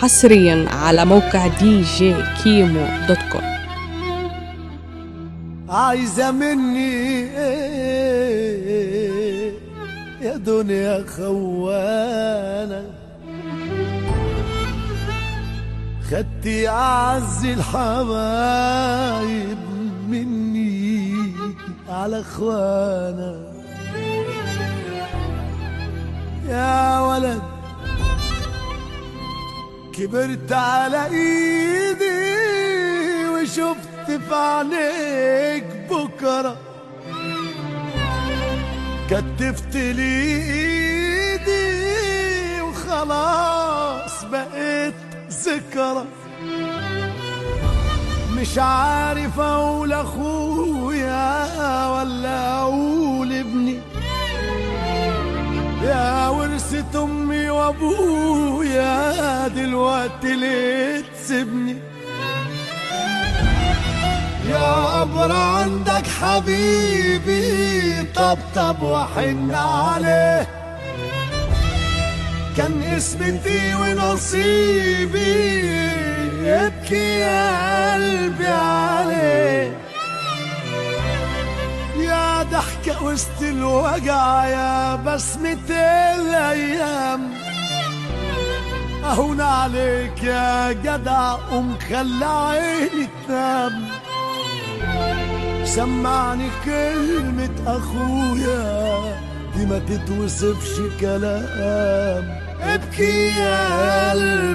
حصريا على موقع دي جي كيمو dot com. عايزة مني إيه؟ يا دنيا خوانة خدتي أعز الحبايب مني على إخوانا. يا ولد كبرت على إيدي وشفت في عينيك بكرة. كتفت لي ايدي وخلاص بقيت ذكرى. مش عارف أقول أخويا ولا أقول ابني. يا ورثة أمي وأبويا دلوقتي ليه تسيبني؟ يا قبر عندك حبيبي طبطب وحن عليه. كان اسمتي ونصيبي يبكي يا قلبي عليه. يا ضحكة وسط الوجع يا بسمة الأيام. أهون عليك يا جدع قوم خلى عيني تنام سمعني كلمة أخويا دي ما تتوصفش كلام. ابكي يا قلبي.